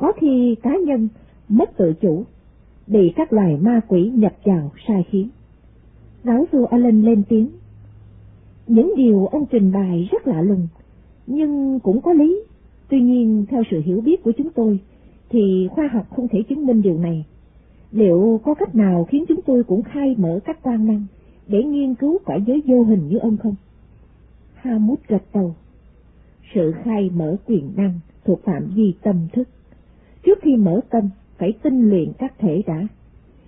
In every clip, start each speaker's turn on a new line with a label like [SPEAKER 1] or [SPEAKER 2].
[SPEAKER 1] Có khi cá nhân mất tự chủ, bị các loài ma quỷ nhập vào sai khiến. Giáo sư Allen lên tiếng. Những điều ông trình bày rất lạ lùng, nhưng cũng có lý. Tuy nhiên, theo sự hiểu biết của chúng tôi, thì khoa học không thể chứng minh điều này. Liệu có cách nào khiến chúng tôi cũng khai mở các quan năng để nghiên cứu quả giới vô hình như ông không? Hamut gật đầu. Sự khai mở quyền năng thuộc phạm vi tâm thức. Trước khi mở tâm, phải tinh luyện các thể đã.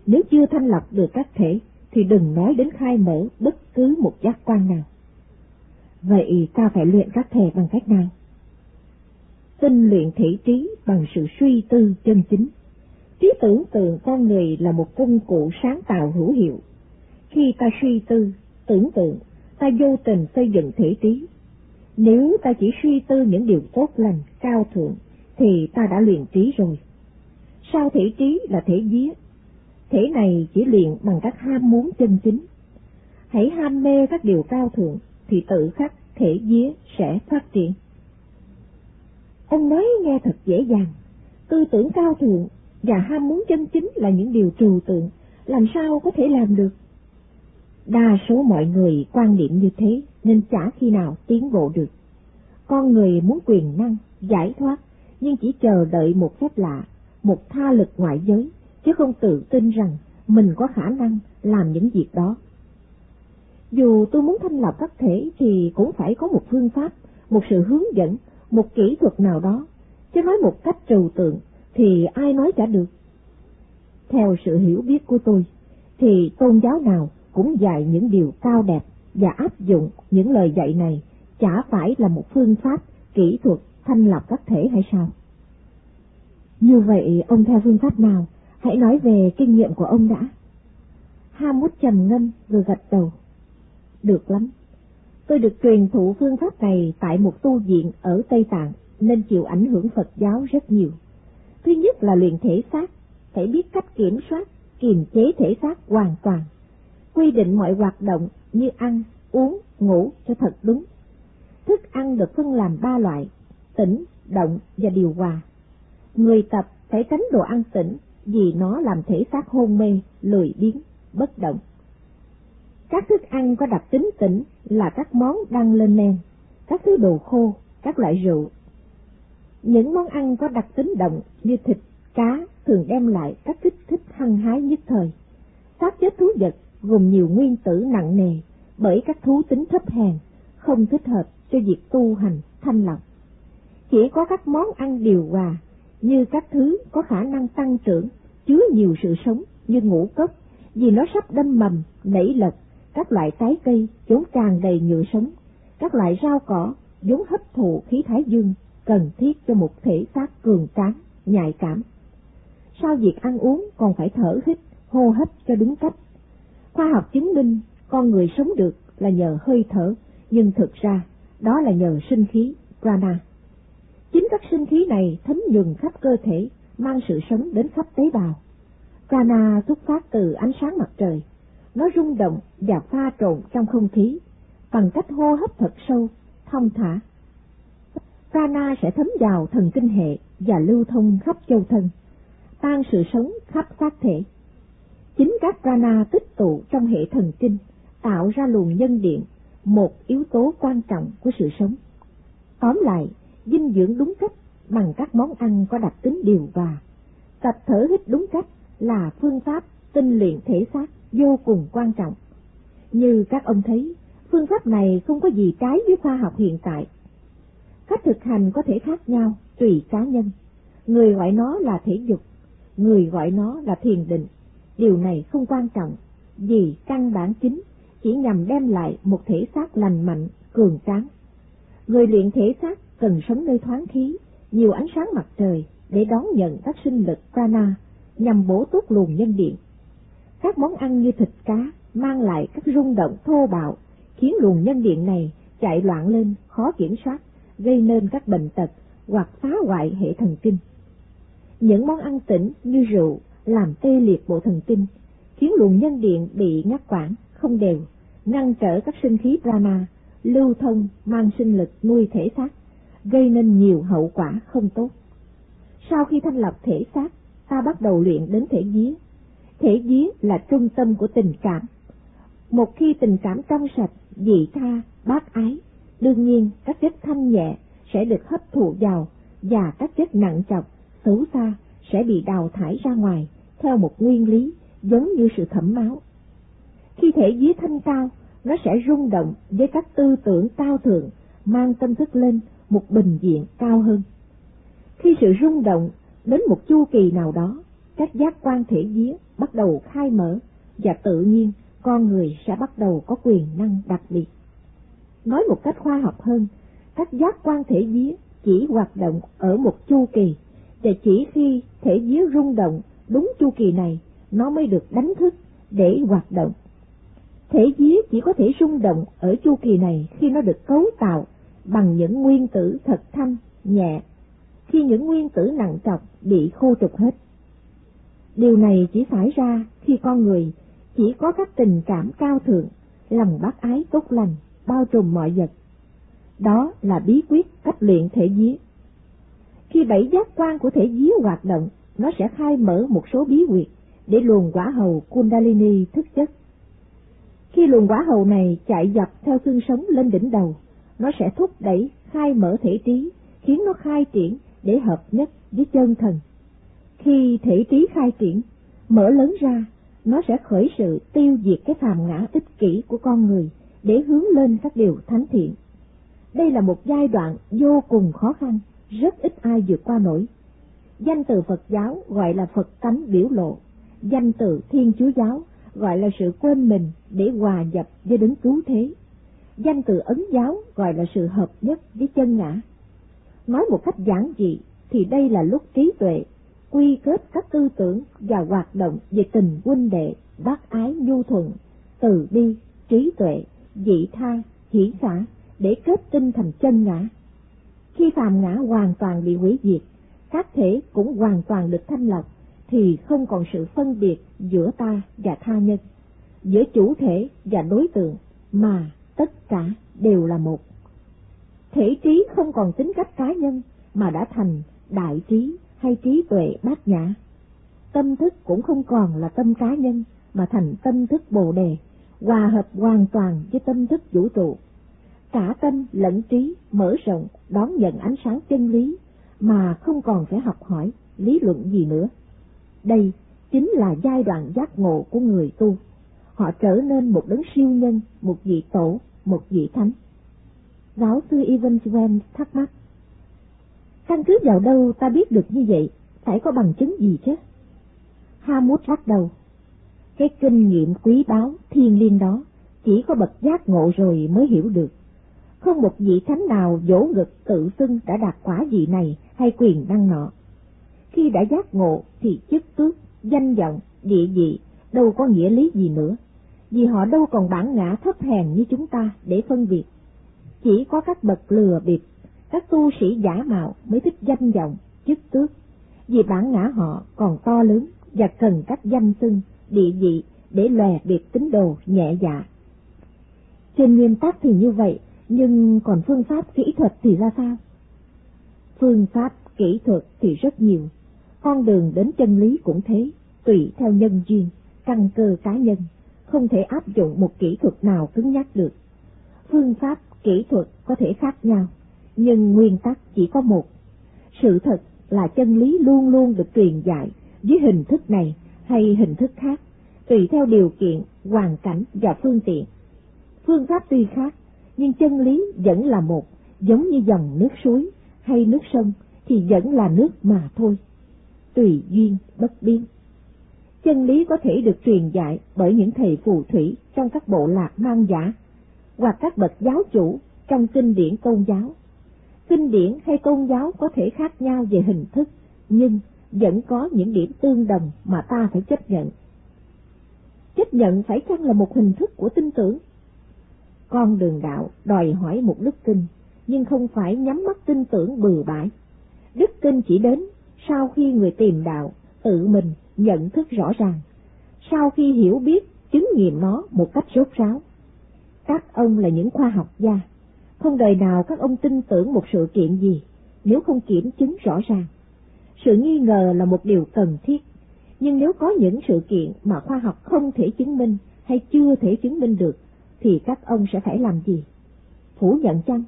[SPEAKER 1] Nếu chưa thanh lọc được các thể, thì đừng nói đến khai mở bất cứ một giác quan nào. Vậy ta phải luyện các thể bằng cách nào? Tinh luyện thể trí bằng sự suy tư chân chính. Trí tưởng tượng con người là một công cụ sáng tạo hữu hiệu. Khi ta suy tư, tưởng tượng, ta vô tình xây dựng thể trí. Nếu ta chỉ suy tư những điều tốt lành, cao thượng, thì ta đã luyện trí rồi. Sau thể trí là thể vía. Thể này chỉ luyện bằng các ham muốn chân chính. Hãy ham mê các điều cao thượng, thì tự khắc thể vía sẽ phát triển. Ông nói nghe thật dễ dàng, tư tưởng cao thượng và ham muốn chân chính là những điều trừu tượng, làm sao có thể làm được? Đa số mọi người quan niệm như thế nên chả khi nào tiến bộ được. Con người muốn quyền năng, giải thoát, nhưng chỉ chờ đợi một phép lạ, một tha lực ngoại giới, chứ không tự tin rằng mình có khả năng làm những việc đó. Dù tôi muốn thanh lọc các thể thì cũng phải có một phương pháp, một sự hướng dẫn, một kỹ thuật nào đó, chứ nói một cách trừu tượng thì ai nói chả được. Theo sự hiểu biết của tôi, thì tôn giáo nào cũng dạy những điều cao đẹp và áp dụng những lời dạy này chả phải là một phương pháp, kỹ thuật thanh lọc các thể hay sao? Như vậy ông theo phương pháp nào? Hãy nói về kinh nghiệm của ông đã. Hamut trầm ngâm rồi gật đầu. Được lắm. Tôi được truyền thụ phương pháp này tại một tu viện ở Tây Tạng nên chịu ảnh hưởng Phật giáo rất nhiều. Thứ nhất là luyện thể xác, phải biết cách kiểm soát, kiềm chế thể xác hoàn toàn. Quy định mọi hoạt động như ăn, uống, ngủ cho thật đúng. Thức ăn được phân làm ba loại, tĩnh, động và điều hòa. Người tập phải tránh đồ ăn tĩnh vì nó làm thể xác hôn mê, lười biếng, bất động. Các thức ăn có đặc tính tĩnh là các món đăng lên men, các thứ đồ khô, các loại rượu. Những món ăn có đặc tính động như thịt, cá thường đem lại các kích thích hăng hái nhất thời. Sát chết thú vật gồm nhiều nguyên tử nặng nề bởi các thú tính thấp hèn, không thích hợp cho việc tu hành thanh lọc. Chỉ có các món ăn điều hòa như các thứ có khả năng tăng trưởng, chứa nhiều sự sống như ngũ cốc, vì nó sắp đâm mầm, nảy lật, các loại trái cây vốn tràn đầy nhựa sống, các loại rau cỏ vốn hấp thụ khí thái dương cần thiết cho một thể xác cường tráng, nhạy cảm. Sau việc ăn uống còn phải thở hít, hô hấp cho đúng cách. Khoa học chứng minh con người sống được là nhờ hơi thở, nhưng thực ra đó là nhờ sinh khí, prana. Chính các sinh khí này thấm nhuần khắp cơ thể, mang sự sống đến khắp tế bào. Prana xuất phát từ ánh sáng mặt trời, nó rung động và pha trộn trong không khí, bằng cách hô hấp thật sâu, thông thả. Prana sẽ thấm vào thần kinh hệ và lưu thông khắp châu thân, tan sự sống khắp xác thể. Chính các prana tích tụ trong hệ thần kinh tạo ra luồng nhân điện, một yếu tố quan trọng của sự sống. Tóm lại, dinh dưỡng đúng cách bằng các món ăn có đặc tính điều hòa. Tập thở hít đúng cách là phương pháp tinh luyện thể xác vô cùng quan trọng. Như các ông thấy, phương pháp này không có gì trái với khoa học hiện tại. Cách thực hành có thể khác nhau tùy cá nhân. Người gọi nó là thể dục, người gọi nó là thiền định. Điều này không quan trọng, vì căn bản chính chỉ nhằm đem lại một thể xác lành mạnh, cường tráng. Người luyện thể xác cần sống nơi thoáng khí, nhiều ánh sáng mặt trời để đón nhận các sinh lực prana nhằm bổ túc luồng nhân điện. Các món ăn như thịt cá mang lại các rung động thô bạo, khiến luồng nhân điện này chạy loạn lên, khó kiểm soát, gây nên các bệnh tật hoặc phá hoại hệ thần kinh. Những món ăn tỉnh như rượu làm tê liệt bộ thần kinh, khiến luồng nhân điện bị ngắt quãng, không đều, ngăn trở các sinh khí prana, lưu thông mang sinh lực nuôi thể xác, gây nên nhiều hậu quả không tốt. Sau khi thanh lọc thể xác, ta bắt đầu luyện đến thể vía. Thể vía là trung tâm của tình cảm. Một khi tình cảm trong sạch, dị tha, bác ái, đương nhiên các chất thanh nhẹ sẽ được hấp thụ vào và các chất nặng chọc, xấu xa sẽ bị đào thải ra ngoài theo một nguyên lý giống như sự thẩm máu. Khi thể vía thanh cao, nó sẽ rung động với các tư tưởng cao thượng, mang tâm thức lên một bình diện cao hơn. Khi sự rung động đến một chu kỳ nào đó, các giác quan thể vía bắt đầu khai mở và tự nhiên con người sẽ bắt đầu có quyền năng đặc biệt. Nói một cách khoa học hơn, các giác quan thể vía chỉ hoạt động ở một chu kỳ, và chỉ khi thể vía rung động đúng chu kỳ này, nó mới được đánh thức để hoạt động. Thể vía chỉ có thể rung động ở chu kỳ này khi nó được cấu tạo bằng những nguyên tử thật thanh, nhẹ, khi những nguyên tử nặng trọc bị khu trục hết. Điều này chỉ xảy ra khi con người chỉ có các tình cảm cao thượng, lòng bác ái tốt lành, bao trùm mọi vật. Đó là bí quyết cách luyện thể dí. Khi bảy giác quan của thể dí hoạt động, nó sẽ khai mở một số bí quyệt để luồng quả hầu Kundalini thức chất. Khi luồng quả hầu này chạy dọc theo xương sống lên đỉnh đầu, nó sẽ thúc đẩy khai mở thể trí, khiến nó khai triển để hợp nhất với chân thần. Khi thể trí khai triển, mở lớn ra, nó sẽ khởi sự tiêu diệt cái phàm ngã ích kỷ của con người để hướng lên các điều thánh thiện. Đây là một giai đoạn vô cùng khó khăn, rất ít ai vượt qua nổi. Danh từ Phật giáo gọi là Phật tánh biểu lộ, danh từ Thiên Chúa giáo gọi là sự quên mình để hòa nhập với đấng cứu thế. Danh từ Ấn giáo gọi là sự hợp nhất với chân ngã. Nói một cách giản dị thì đây là lúc trí tuệ quy kết các tư tưởng và hoạt động về tình huynh đệ, bác ái nhu thuận, từ bi, trí tuệ, dị tha, hỷ xã để kết tinh thành chân ngã. Khi phàm ngã hoàn toàn bị hủy diệt, các thể cũng hoàn toàn được thanh lọc, thì không còn sự phân biệt giữa ta và tha nhân, giữa chủ thể và đối tượng, mà tất cả đều là một. Thể trí không còn tính cách cá nhân, mà đã thành đại trí hay trí tuệ bát nhã. Tâm thức cũng không còn là tâm cá nhân, mà thành tâm thức bồ đề, hòa hợp hoàn toàn với tâm thức vũ trụ. Cả tâm lẫn trí mở rộng đón nhận ánh sáng chân lý, mà không còn phải học hỏi, lý luận gì nữa. Đây chính là giai đoạn giác ngộ của người tu. Họ trở nên một đấng siêu nhân, một vị tổ, một vị thánh. Giáo sư Evans Swen thắc mắc, Căn cứ vào đâu ta biết được như vậy, phải có bằng chứng gì chứ? Hamut lắc đầu. Cái kinh nghiệm quý báu, thiên liêng đó, chỉ có bậc giác ngộ rồi mới hiểu được. Không một vị thánh nào vỗ ngực tự xưng đã đạt quả gì này hay quyền năng nọ. Khi đã giác ngộ thì chức tước, danh vọng, địa vị đâu có nghĩa lý gì nữa, vì họ đâu còn bản ngã thấp hèn như chúng ta để phân biệt. Chỉ có các bậc lừa bịp các tu sĩ giả mạo mới thích danh vọng, chức tước, vì bản ngã họ còn to lớn và cần các danh xưng, địa vị để lòe biệt tính đồ nhẹ dạ. Trên nguyên tắc thì như vậy, nhưng còn phương pháp kỹ thuật thì ra sao? Phương pháp kỹ thuật thì rất nhiều, con đường đến chân lý cũng thế, tùy theo nhân duyên, căn cơ cá nhân, không thể áp dụng một kỹ thuật nào cứng nhắc được. Phương pháp kỹ thuật có thể khác nhau, nhưng nguyên tắc chỉ có một. Sự thật là chân lý luôn luôn được truyền dạy dưới hình thức này hay hình thức khác, tùy theo điều kiện, hoàn cảnh và phương tiện. Phương pháp tuy khác, nhưng chân lý vẫn là một, giống như dòng nước suối hay nước sông thì vẫn là nước mà thôi. Tùy duyên bất biến. Chân lý có thể được truyền dạy bởi những thầy phù thủy trong các bộ lạc mang giả, hoặc các bậc giáo chủ trong kinh điển tôn giáo kinh điển hay tôn giáo có thể khác nhau về hình thức, nhưng vẫn có những điểm tương đồng mà ta phải chấp nhận. Chấp nhận phải chăng là một hình thức của tin tưởng? Con đường đạo đòi hỏi một đức tin, nhưng không phải nhắm mắt tin tưởng bừa bãi. Đức tin chỉ đến sau khi người tìm đạo tự mình nhận thức rõ ràng, sau khi hiểu biết chứng nghiệm nó một cách rốt ráo. Các ông là những khoa học gia, không đời nào các ông tin tưởng một sự kiện gì nếu không kiểm chứng rõ ràng. Sự nghi ngờ là một điều cần thiết, nhưng nếu có những sự kiện mà khoa học không thể chứng minh hay chưa thể chứng minh được, thì các ông sẽ phải làm gì? Phủ nhận chăng?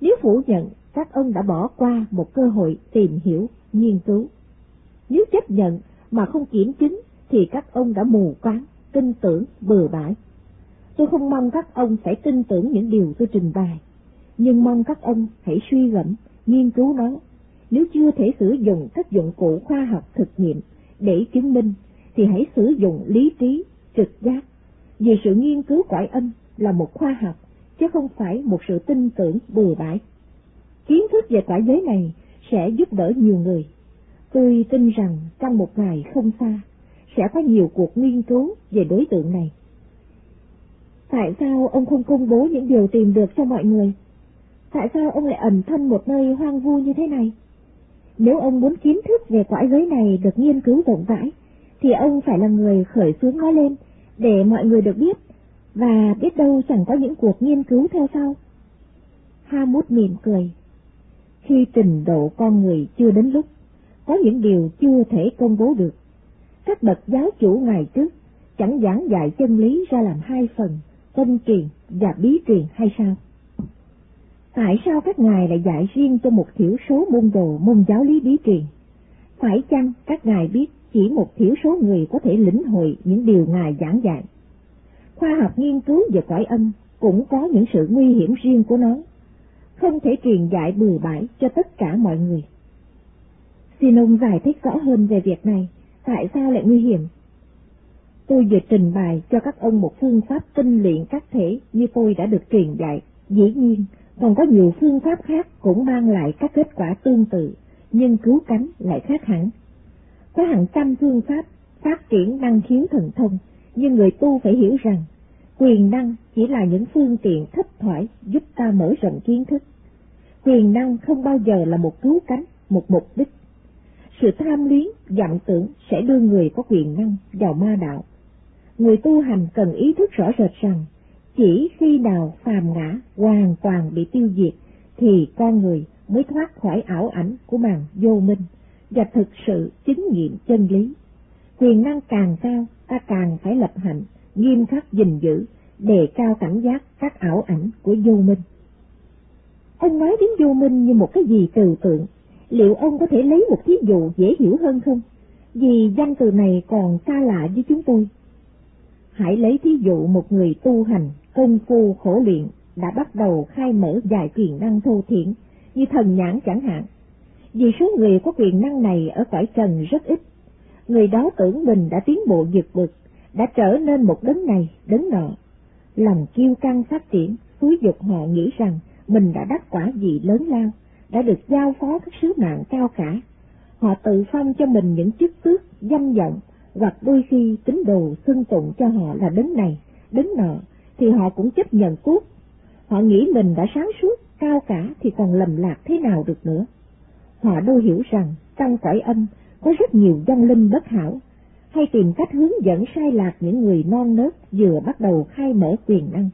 [SPEAKER 1] Nếu phủ nhận, các ông đã bỏ qua một cơ hội tìm hiểu, nghiên cứu. Nếu chấp nhận mà không kiểm chứng, thì các ông đã mù quáng, tin tưởng, bừa bãi. Tôi không mong các ông phải tin tưởng những điều tôi trình bày, nhưng mong các ông hãy suy gẫm, nghiên cứu nó. Nếu chưa thể sử dụng các dụng cụ khoa học thực nghiệm để chứng minh, thì hãy sử dụng lý trí, trực giác. Vì sự nghiên cứu cõi âm là một khoa học, chứ không phải một sự tin tưởng bừa bãi. Kiến thức về cõi giới này sẽ giúp đỡ nhiều người. Tôi tin rằng trong một ngày không xa, sẽ có nhiều cuộc nghiên cứu về đối tượng này. Tại sao ông không công bố những điều tìm được cho mọi người? Tại sao ông lại ẩn thân một nơi hoang vu như thế này? Nếu ông muốn kiến thức về cõi giới này được nghiên cứu rộng rãi, thì ông phải là người khởi xướng nó lên để mọi người được biết, và biết đâu chẳng có những cuộc nghiên cứu theo sau. Hamut mỉm cười. Khi trình độ con người chưa đến lúc, có những điều chưa thể công bố được. Các bậc giáo chủ ngày trước chẳng giảng dạy chân lý ra làm hai phần, tân truyền và bí truyền hay sao? Tại sao các ngài lại dạy riêng cho một thiểu số môn đồ môn giáo lý bí truyền? Phải chăng các ngài biết chỉ một thiểu số người có thể lĩnh hội những điều ngài giảng dạy? Khoa học nghiên cứu về cõi âm cũng có những sự nguy hiểm riêng của nó, không thể truyền dạy bừa bãi cho tất cả mọi người. Xin ông giải thích rõ hơn về việc này, tại sao lại nguy hiểm? Tôi vừa trình bày cho các ông một phương pháp tinh luyện các thể như tôi đã được truyền dạy. Dĩ nhiên, còn có nhiều phương pháp khác cũng mang lại các kết quả tương tự, nhưng cứu cánh lại khác hẳn. Có hàng trăm phương pháp phát triển năng khiếu thần thông, nhưng người tu phải hiểu rằng quyền năng chỉ là những phương tiện thấp thoải giúp ta mở rộng kiến thức. Quyền năng không bao giờ là một cứu cánh, một mục đích. Sự tham luyến, vọng tưởng sẽ đưa người có quyền năng vào ma đạo. Người tu hành cần ý thức rõ rệt rằng chỉ khi nào phàm ngã hoàn toàn bị tiêu diệt thì con người mới thoát khỏi ảo ảnh của màn vô minh và thực sự chứng nghiệm chân lý. Quyền năng càng cao, ta càng phải lập hạnh, nghiêm khắc gìn giữ, đề cao cảnh giác các ảo ảnh của vô minh. Ông nói đến vô minh như một cái gì trừu tượng, liệu ông có thể lấy một thí dụ dễ hiểu hơn không? Vì danh từ này còn xa lạ với chúng tôi. Hãy lấy thí dụ một người tu hành, công phu khổ luyện, đã bắt đầu khai mở dài quyền năng thô thiển, như thần nhãn chẳng hạn. Vì số người có quyền năng này ở cõi trần rất ít, người đó tưởng mình đã tiến bộ vượt bực, đã trở nên một đấng này, đấng nọ. Lòng kiêu căng phát triển, xúi dục họ nghĩ rằng mình đã đắc quả gì lớn lao, đã được giao phó các sứ mạng cao cả. Họ tự phong cho mình những chức tước, danh vọng, hoặc đôi khi tín đồ xưng tụng cho họ là đấng này, đấng nọ, thì họ cũng chấp nhận cuốc. Họ nghĩ mình đã sáng suốt, cao cả thì còn lầm lạc thế nào được nữa. Họ đâu hiểu rằng trong cõi âm có rất nhiều dân linh bất hảo, hay tìm cách hướng dẫn sai lạc những người non nớt vừa bắt đầu khai mở quyền năng.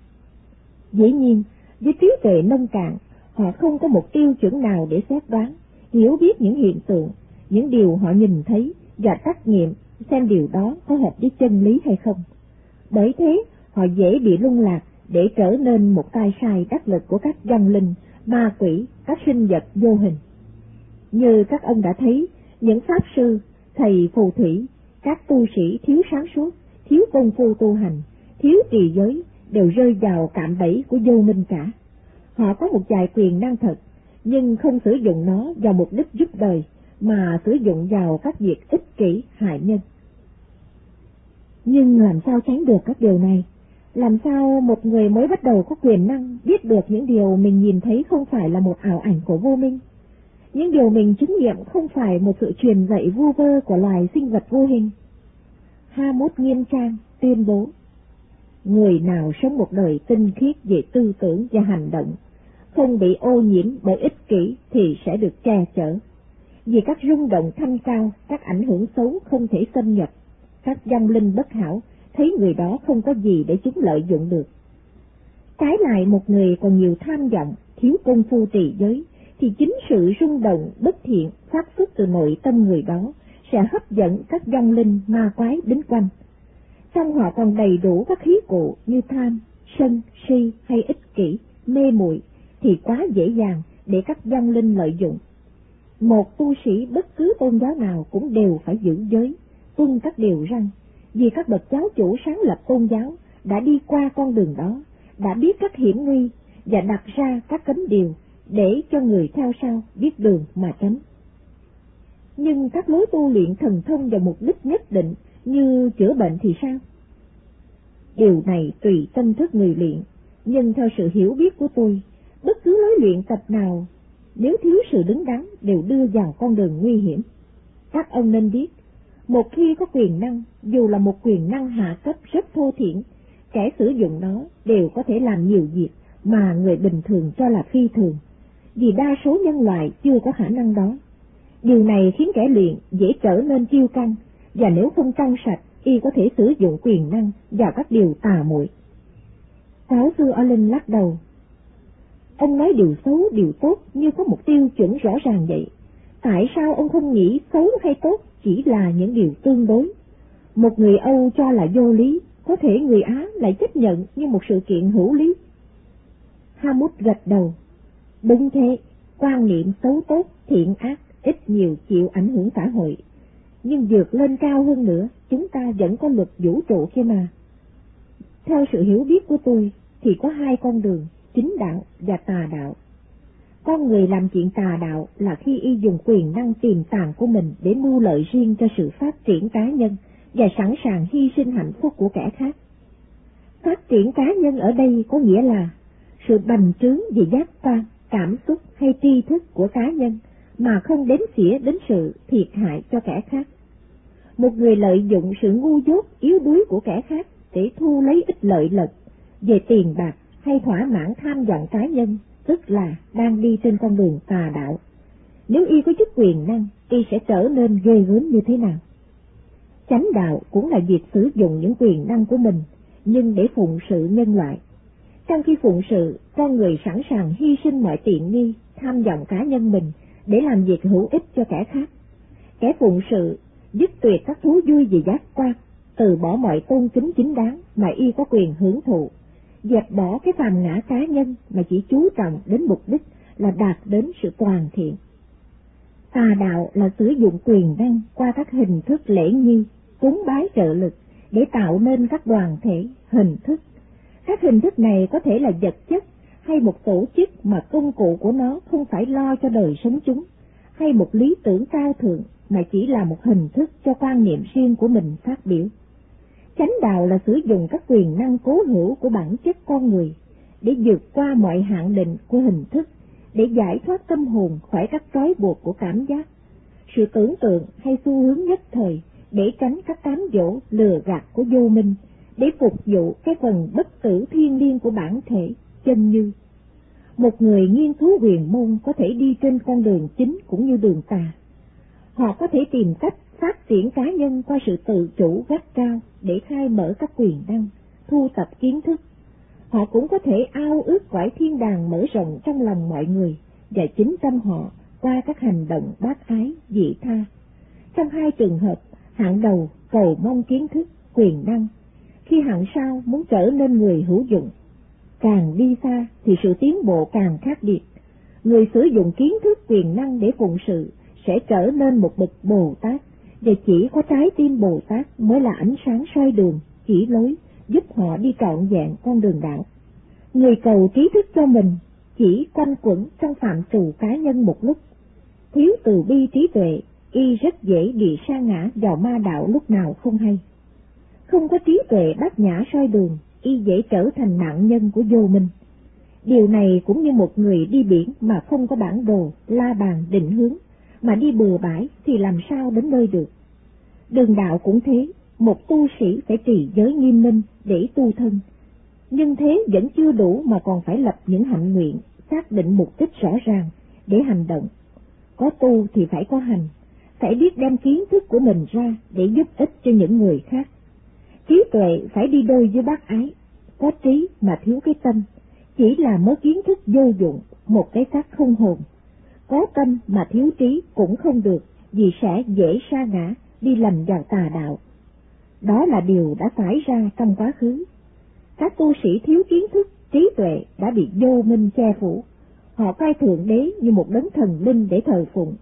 [SPEAKER 1] Dĩ nhiên, với trí tuệ nông cạn, họ không có một tiêu chuẩn nào để xét đoán, hiểu biết những hiện tượng, những điều họ nhìn thấy và trách nhiệm xem điều đó có hợp với chân lý hay không. Bởi thế, họ dễ bị lung lạc để trở nên một tay sai đắc lực của các dân linh, ma quỷ, các sinh vật vô hình. Như các ông đã thấy, những pháp sư, thầy phù thủy, các tu sĩ thiếu sáng suốt, thiếu công phu tu hành, thiếu trì giới đều rơi vào cạm bẫy của vô minh cả. Họ có một vài quyền năng thật, nhưng không sử dụng nó vào mục đích giúp đời, mà sử dụng vào các việc ích kỷ hại nhân. Nhưng làm sao tránh được các điều này? Làm sao một người mới bắt đầu có quyền năng biết được những điều mình nhìn thấy không phải là một ảo ảnh của vô minh? Những điều mình chứng nghiệm không phải một sự truyền dạy vu vơ của loài sinh vật vô hình. Ha mốt nghiêm trang tuyên bố, người nào sống một đời tinh khiết về tư tưởng và hành động, không bị ô nhiễm bởi ích kỷ thì sẽ được che chở. Vì các rung động thanh cao, các ảnh hưởng xấu không thể xâm nhập, các dâm linh bất hảo thấy người đó không có gì để chúng lợi dụng được. Trái lại một người còn nhiều tham vọng, thiếu công phu trì giới, thì chính sự rung động bất thiện phát xuất từ nội tâm người đó sẽ hấp dẫn các vong linh ma quái đến quanh. Trong họ còn đầy đủ các khí cụ như tham, sân, si hay ích kỷ, mê muội thì quá dễ dàng để các vong linh lợi dụng. Một tu sĩ bất cứ tôn giáo nào cũng đều phải giữ giới, tuân các điều răn, vì các bậc giáo chủ sáng lập tôn giáo đã đi qua con đường đó, đã biết các hiểm nguy và đặt ra các cấm điều để cho người theo sau biết đường mà tránh. Nhưng các lối tu luyện thần thông vào mục đích nhất định như chữa bệnh thì sao? Điều này tùy tâm thức người luyện, nhưng theo sự hiểu biết của tôi, bất cứ lối luyện tập nào nếu thiếu sự đứng đắn đều đưa vào con đường nguy hiểm. Các ông nên biết, một khi có quyền năng, dù là một quyền năng hạ cấp rất thô thiển, kẻ sử dụng nó đều có thể làm nhiều việc mà người bình thường cho là phi thường, vì đa số nhân loại chưa có khả năng đó. Điều này khiến kẻ luyện dễ trở nên kiêu căng, và nếu không trong sạch, y có thể sử dụng quyền năng vào các điều tà muội. Giáo sư Olin lắc đầu. Ông nói điều xấu, điều tốt như có một tiêu chuẩn rõ ràng vậy. Tại sao ông không nghĩ xấu hay tốt chỉ là những điều tương đối? Một người Âu cho là vô lý, có thể người Á lại chấp nhận như một sự kiện hữu lý. Hamut gật đầu. Đúng thế, quan niệm xấu tốt, thiện ác ít nhiều chịu ảnh hưởng xã hội. Nhưng vượt lên cao hơn nữa, chúng ta vẫn có luật vũ trụ kia mà. Theo sự hiểu biết của tôi, thì có hai con đường, chính đạo và tà đạo. Con người làm chuyện tà đạo là khi y dùng quyền năng tiềm tàng của mình để mưu lợi riêng cho sự phát triển cá nhân và sẵn sàng hy sinh hạnh phúc của kẻ khác. Phát triển cá nhân ở đây có nghĩa là sự bành trướng về giác quan, cảm xúc hay tri thức của cá nhân mà không đến xỉa đến sự thiệt hại cho kẻ khác. Một người lợi dụng sự ngu dốt, yếu đuối của kẻ khác để thu lấy ích lợi lật về tiền bạc hay thỏa mãn tham vọng cá nhân, tức là đang đi trên con đường tà đạo. Nếu y có chức quyền năng, y sẽ trở nên ghê gớm như thế nào? Chánh đạo cũng là việc sử dụng những quyền năng của mình, nhưng để phụng sự nhân loại. Trong khi phụng sự, con người sẵn sàng hy sinh mọi tiện nghi, tham vọng cá nhân mình để làm việc hữu ích cho kẻ khác. Kẻ phụng sự dứt tuyệt các thú vui về giác quan, từ bỏ mọi tôn kính chính đáng mà y có quyền hưởng thụ, dẹp bỏ cái phàm ngã cá nhân mà chỉ chú trọng đến mục đích là đạt đến sự toàn thiện. Tà đạo là sử dụng quyền năng qua các hình thức lễ nghi, cúng bái trợ lực để tạo nên các đoàn thể, hình thức. Các hình thức này có thể là vật chất hay một tổ chức mà công cụ của nó không phải lo cho đời sống chúng, hay một lý tưởng cao thượng mà chỉ là một hình thức cho quan niệm riêng của mình phát biểu. Chánh đạo là sử dụng các quyền năng cố hữu của bản chất con người để vượt qua mọi hạn định của hình thức, để giải thoát tâm hồn khỏi các trói buộc của cảm giác, sự tưởng tượng hay xu hướng nhất thời để tránh các cám dỗ lừa gạt của vô minh, để phục vụ cái phần bất tử thiên liêng của bản thể chân như. Một người nghiên cứu quyền môn có thể đi trên con đường chính cũng như đường tà. Họ có thể tìm cách phát triển cá nhân qua sự tự chủ gắt cao để khai mở các quyền năng, thu tập kiến thức. Họ cũng có thể ao ước cõi thiên đàng mở rộng trong lòng mọi người và chính tâm họ qua các hành động bác ái, dị tha. Trong hai trường hợp, hạng đầu cầu mong kiến thức, quyền năng, khi hạng sau muốn trở nên người hữu dụng Càng đi xa thì sự tiến bộ càng khác biệt. Người sử dụng kiến thức quyền năng để phụng sự sẽ trở nên một bậc Bồ Tát, và chỉ có trái tim Bồ Tát mới là ánh sáng soi đường, chỉ lối, giúp họ đi trọn vẹn con đường đạo. Người cầu trí thức cho mình chỉ quanh quẩn trong phạm trù cá nhân một lúc. Thiếu từ bi trí tuệ, y rất dễ bị sa ngã vào ma đạo lúc nào không hay. Không có trí tuệ bát nhã soi đường, y dễ trở thành nạn nhân của vô minh. Điều này cũng như một người đi biển mà không có bản đồ, la bàn định hướng, mà đi bừa bãi thì làm sao đến nơi được. Đường đạo cũng thế, một tu sĩ phải trì giới nghiêm minh để tu thân. Nhưng thế vẫn chưa đủ mà còn phải lập những hạnh nguyện, xác định mục đích rõ ràng để hành động. Có tu thì phải có hành, phải biết đem kiến thức của mình ra để giúp ích cho những người khác. Trí tuệ phải đi đôi với bác ái, có trí mà thiếu cái tâm, chỉ là mới kiến thức vô dụng, một cái xác không hồn có tâm mà thiếu trí cũng không được vì sẽ dễ sa ngã đi lầm vào tà đạo. Đó là điều đã xảy ra trong quá khứ. Các tu sĩ thiếu kiến thức, trí tuệ đã bị vô minh che phủ. Họ coi Thượng Đế như một đấng thần linh để thờ phụng,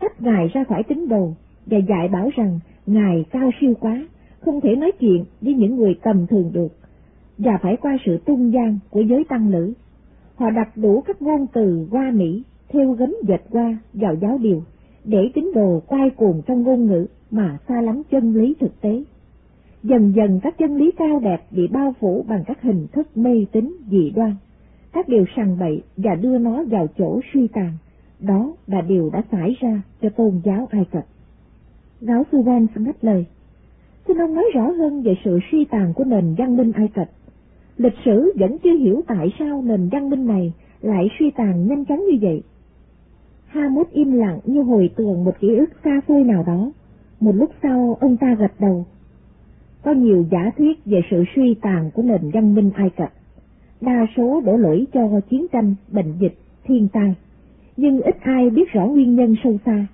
[SPEAKER 1] tách Ngài ra khỏi tín đồ và dạy bảo rằng Ngài cao siêu quá, không thể nói chuyện với những người tầm thường được, và phải qua sự tung gian của giới tăng nữ. Họ đặt đủ các ngôn từ qua mỹ, theo gấm dệt qua vào giáo điều, để tín đồ quay cuồng trong ngôn ngữ mà xa lắm chân lý thực tế. Dần dần các chân lý cao đẹp bị bao phủ bằng các hình thức mê tín dị đoan, các điều sằng bậy và đưa nó vào chỗ suy tàn. Đó là điều đã xảy ra cho tôn giáo Ai Cập. Giáo sư Van ngắt lời. Xin ông nói rõ hơn về sự suy tàn của nền văn minh Ai Cập. Lịch sử vẫn chưa hiểu tại sao nền văn minh này lại suy tàn nhanh chóng như vậy. Hamut im lặng như hồi tưởng một ký ức xa xôi nào đó. Một lúc sau ông ta gật đầu. Có nhiều giả thuyết về sự suy tàn của nền văn minh Ai Cập. Đa số đổ lỗi cho chiến tranh, bệnh dịch, thiên tai. Nhưng ít ai biết rõ nguyên nhân sâu xa.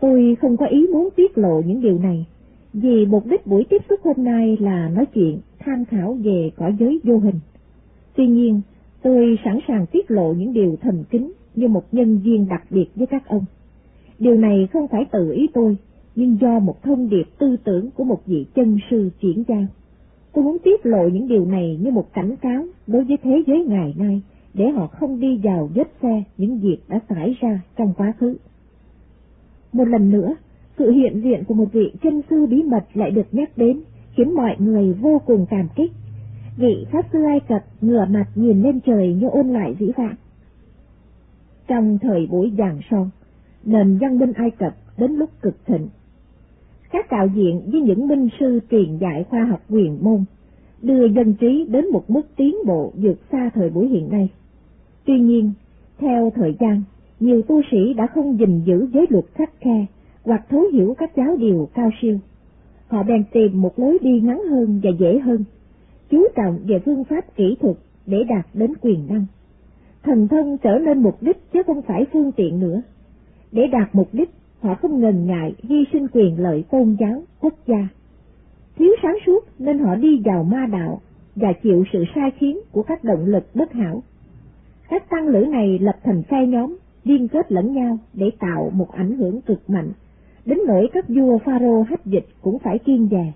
[SPEAKER 1] Tôi không có ý muốn tiết lộ những điều này, vì mục đích buổi tiếp xúc hôm nay là nói chuyện, tham khảo về cõi giới vô hình. Tuy nhiên, tôi sẵn sàng tiết lộ những điều thầm kín như một nhân viên đặc biệt với các ông. Điều này không phải tự ý tôi, nhưng do một thông điệp tư tưởng của một vị chân sư chuyển giao. Tôi muốn tiết lộ những điều này như một cảnh cáo đối với thế giới ngày nay, để họ không đi vào vết xe những việc đã xảy ra trong quá khứ. Một lần nữa, sự hiện diện của một vị chân sư bí mật lại được nhắc đến, khiến mọi người vô cùng cảm kích. Vị Pháp Sư Ai Cập ngửa mặt nhìn lên trời như ôn lại dĩ vãng. Trong thời buổi vàng son, nền văn minh Ai Cập đến lúc cực thịnh. Các đạo diện với những minh sư truyền dạy khoa học quyền môn, đưa dân trí đến một mức tiến bộ vượt xa thời buổi hiện nay. Tuy nhiên, theo thời gian, nhiều tu sĩ đã không gìn giữ giới luật khắc khe hoặc thấu hiểu các giáo điều cao siêu. Họ bèn tìm một lối đi ngắn hơn và dễ hơn, chú trọng về phương pháp kỹ thuật để đạt đến quyền năng. Thần thân trở nên mục đích chứ không phải phương tiện nữa. Để đạt mục đích, họ không ngần ngại hy sinh quyền lợi tôn giáo, quốc gia. Thiếu sáng suốt nên họ đi vào ma đạo và chịu sự sai khiến của các động lực bất hảo. Các tăng lữ này lập thành phe nhóm, liên kết lẫn nhau để tạo một ảnh hưởng cực mạnh, đến nỗi các vua pharaoh hách dịch cũng phải kiên dè.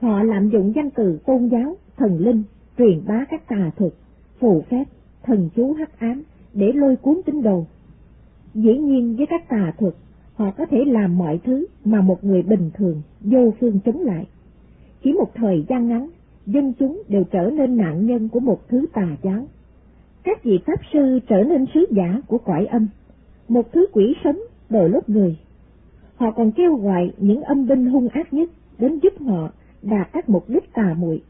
[SPEAKER 1] Họ lạm dụng danh từ tôn giáo, thần linh, truyền bá các tà thuật, phù phép, thần chú hắc ám để lôi cuốn tín đồ. Dĩ nhiên với các tà thuật, họ có thể làm mọi thứ mà một người bình thường vô phương chống lại. Chỉ một thời gian ngắn, dân chúng đều trở nên nạn nhân của một thứ tà giáo các vị pháp sư trở nên sứ giả của cõi âm, một thứ quỷ sống đồi lốt người. Họ còn kêu gọi những âm binh hung ác nhất đến giúp họ đạt các mục đích tà muội.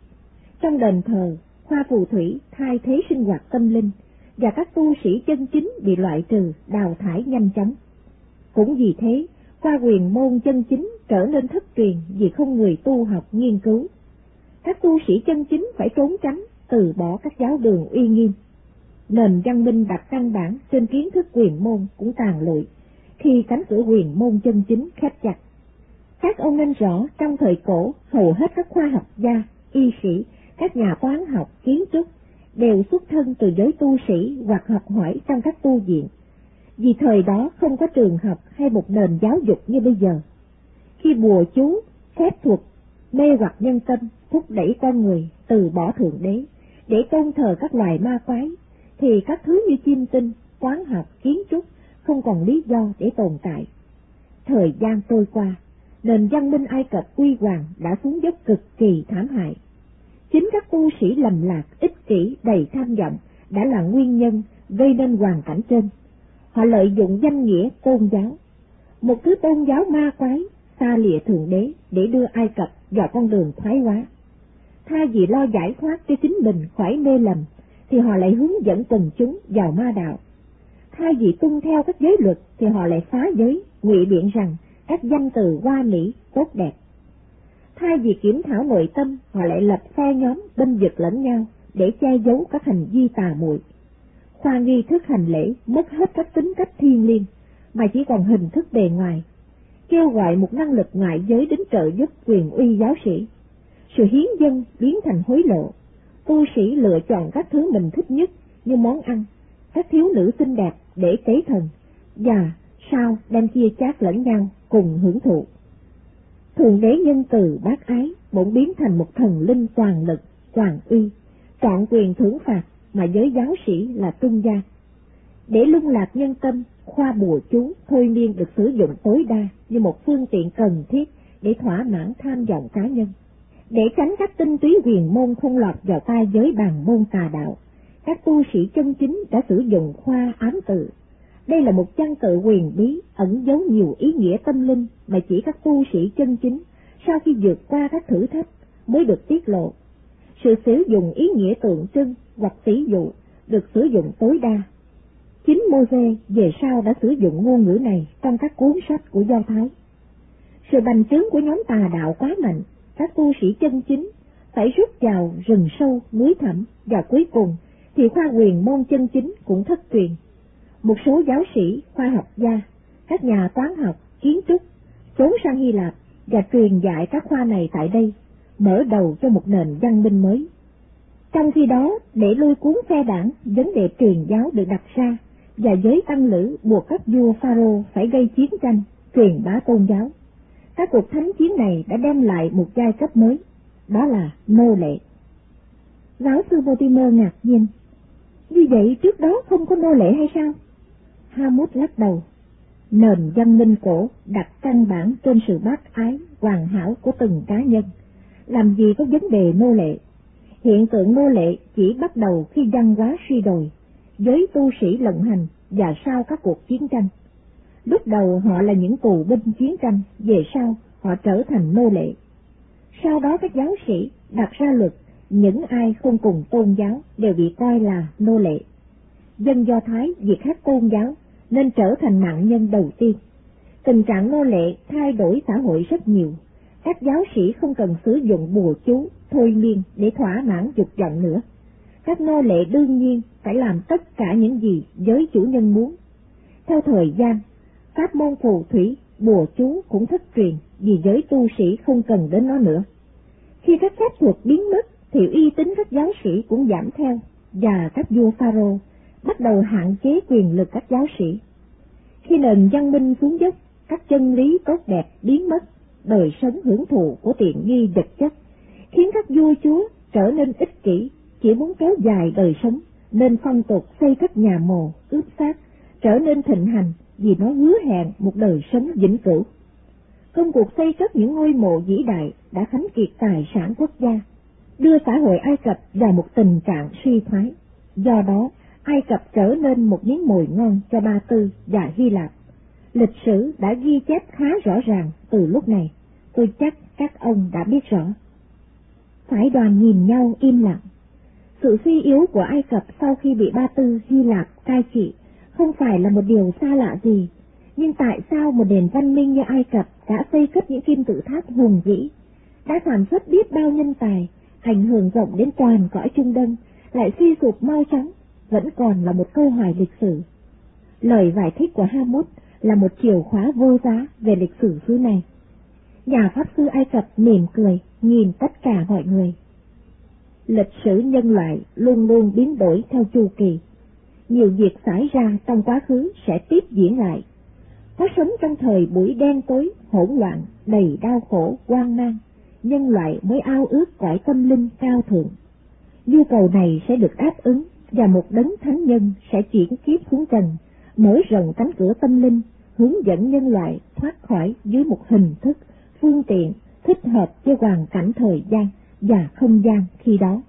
[SPEAKER 1] Trong đền thờ, Khoa phù thủy thay thế sinh hoạt tâm linh và các tu sĩ chân chính bị loại trừ, đào thải nhanh chóng. Cũng vì thế, khoa quyền môn chân chính trở nên thất truyền vì không người tu học nghiên cứu. Các tu sĩ chân chính phải trốn tránh, từ bỏ các giáo đường uy nghiêm nền văn minh đặt căn bản trên kiến thức quyền môn cũng tàn lụi, khi cánh cửa quyền môn chân chính khép chặt. Các ông nên rõ trong thời cổ, hầu hết các khoa học gia, y sĩ, các nhà toán học, kiến trúc đều xuất thân từ giới tu sĩ hoặc học hỏi trong các tu viện. Vì thời đó không có trường học hay một nền giáo dục như bây giờ. Khi bùa chú, phép thuật, mê hoặc nhân tâm, thúc đẩy con người từ bỏ thượng đế, để tôn thờ các loài ma quái, thì các thứ như chim tinh, toán học, kiến trúc không còn lý do để tồn tại. Thời gian trôi qua, nền văn minh Ai Cập quy hoàng đã xuống dốc cực kỳ thảm hại. Chính các tu sĩ lầm lạc, ích kỷ, đầy tham vọng đã là nguyên nhân gây nên hoàn cảnh trên. Họ lợi dụng danh nghĩa tôn giáo, một thứ tôn giáo ma quái, xa lìa thượng đế để đưa Ai Cập vào con đường thoái hóa. Thay vì lo giải thoát cho chính mình khỏi mê lầm, thì họ lại hướng dẫn quần chúng vào ma đạo. Thay vì tuân theo các giới luật thì họ lại phá giới, ngụy biện rằng các danh từ hoa mỹ tốt đẹp. Thay vì kiểm thảo nội tâm, họ lại lập phe nhóm binh vực lẫn nhau để che giấu các hành vi tà muội. qua nghi thức hành lễ mất hết các tính cách thiên liêng, mà chỉ còn hình thức bề ngoài, kêu gọi một năng lực ngoại giới đến trợ giúp quyền uy giáo sĩ. Sự hiến dân biến thành hối lộ, tu sĩ lựa chọn các thứ mình thích nhất như món ăn, các thiếu nữ xinh đẹp để tế thần, và sao đem chia chác lẫn nhau cùng hưởng thụ. Thượng đế nhân từ bác ái bỗng biến thành một thần linh toàn lực, toàn uy, trọn quyền thưởng phạt mà giới giáo sĩ là tung gia. Để lung lạc nhân tâm, khoa bùa chú, thôi miên được sử dụng tối đa như một phương tiện cần thiết để thỏa mãn tham vọng cá nhân. Để tránh các tinh túy quyền môn không lọt vào tay giới bàn môn tà đạo, các tu sĩ chân chính đã sử dụng khoa ám tự. Đây là một chân tự quyền bí, ẩn giấu nhiều ý nghĩa tâm linh mà chỉ các tu sĩ chân chính sau khi vượt qua các thử thách mới được tiết lộ. Sự sử dụng ý nghĩa tượng trưng hoặc tỷ dụ được sử dụng tối đa. Chính Mô-dê về sau đã sử dụng ngôn ngữ này trong các cuốn sách của Do Thái. Sự bành trướng của nhóm tà đạo quá mạnh, các tu sĩ chân chính phải rút vào rừng sâu, núi thẳm và cuối cùng thì khoa quyền môn chân chính cũng thất truyền. Một số giáo sĩ, khoa học gia, các nhà toán học, kiến trúc trốn sang Hy Lạp và truyền dạy các khoa này tại đây, mở đầu cho một nền văn minh mới. Trong khi đó, để lôi cuốn phe đảng, vấn đề truyền giáo được đặt ra, và giới tăng lữ buộc các vua Pharaoh phải gây chiến tranh, truyền bá tôn giáo. Các cuộc thánh chiến này đã đem lại một giai cấp mới, đó là nô lệ. Giáo sư Mortimer ngạc nhiên, như vậy trước đó không có nô lệ hay sao? Hamut lắc đầu, nền văn minh cổ đặt căn bản trên sự bác ái, hoàn hảo của từng cá nhân, làm gì có vấn đề nô lệ. Hiện tượng nô lệ chỉ bắt đầu khi văn hóa suy đồi, giới tu sĩ lận hành và sau các cuộc chiến tranh. Lúc đầu họ là những tù binh chiến tranh, về sau họ trở thành nô lệ. Sau đó các giáo sĩ đặt ra luật những ai không cùng tôn giáo đều bị coi là nô lệ. Dân Do Thái việc hết tôn giáo nên trở thành nạn nhân đầu tiên. Tình trạng nô lệ thay đổi xã hội rất nhiều. Các giáo sĩ không cần sử dụng bùa chú, thôi miên để thỏa mãn dục vọng nữa. Các nô lệ đương nhiên phải làm tất cả những gì giới chủ nhân muốn. Theo thời gian, pháp môn phù thủy, bùa chú cũng thất truyền vì giới tu sĩ không cần đến nó nữa. Khi các phép thuật biến mất thì uy tín các giáo sĩ cũng giảm theo và các vua pharaoh bắt đầu hạn chế quyền lực các giáo sĩ. Khi nền văn minh xuống dốc, các chân lý tốt đẹp biến mất, đời sống hưởng thụ của tiện nghi vật chất, khiến các vua chúa trở nên ích kỷ, chỉ muốn kéo dài đời sống, nên phong tục xây các nhà mồ, ướp xác, trở nên thịnh hành vì nó hứa hẹn một đời sống vĩnh cửu. Công cuộc xây cất những ngôi mộ vĩ đại đã khánh kiệt tài sản quốc gia, đưa xã hội Ai Cập vào một tình trạng suy thoái. Do đó, Ai Cập trở nên một miếng mồi ngon cho Ba Tư và Hy Lạp. Lịch sử đã ghi chép khá rõ ràng từ lúc này, tôi chắc các ông đã biết rõ. Phải đoàn nhìn nhau im lặng. Sự suy yếu của Ai Cập sau khi bị Ba Tư Hy Lạp cai trị không phải là một điều xa lạ gì, nhưng tại sao một nền văn minh như Ai Cập đã xây cất những kim tự tháp hùng vĩ, đã sản xuất biết bao nhân tài, ảnh hưởng rộng đến toàn cõi Trung Đông, lại suy sụp mau chóng, vẫn còn là một câu hỏi lịch sử. Lời giải thích của Hamut là một chìa khóa vô giá về lịch sử xứ này. Nhà pháp sư Ai Cập mỉm cười, nhìn tất cả mọi người. Lịch sử nhân loại luôn luôn biến đổi theo chu kỳ. Nhiều việc xảy ra trong quá khứ sẽ tiếp diễn lại. Có sống trong thời buổi đen tối, hỗn loạn, đầy đau khổ, quan mang, nhân loại mới ao ước cõi tâm linh cao thượng. Nhu cầu này sẽ được đáp ứng và một đấng thánh nhân sẽ chuyển kiếp xuống trần, mở rộng cánh cửa tâm linh, hướng dẫn nhân loại thoát khỏi dưới một hình thức, phương tiện thích hợp với hoàn cảnh thời gian và không gian khi đó.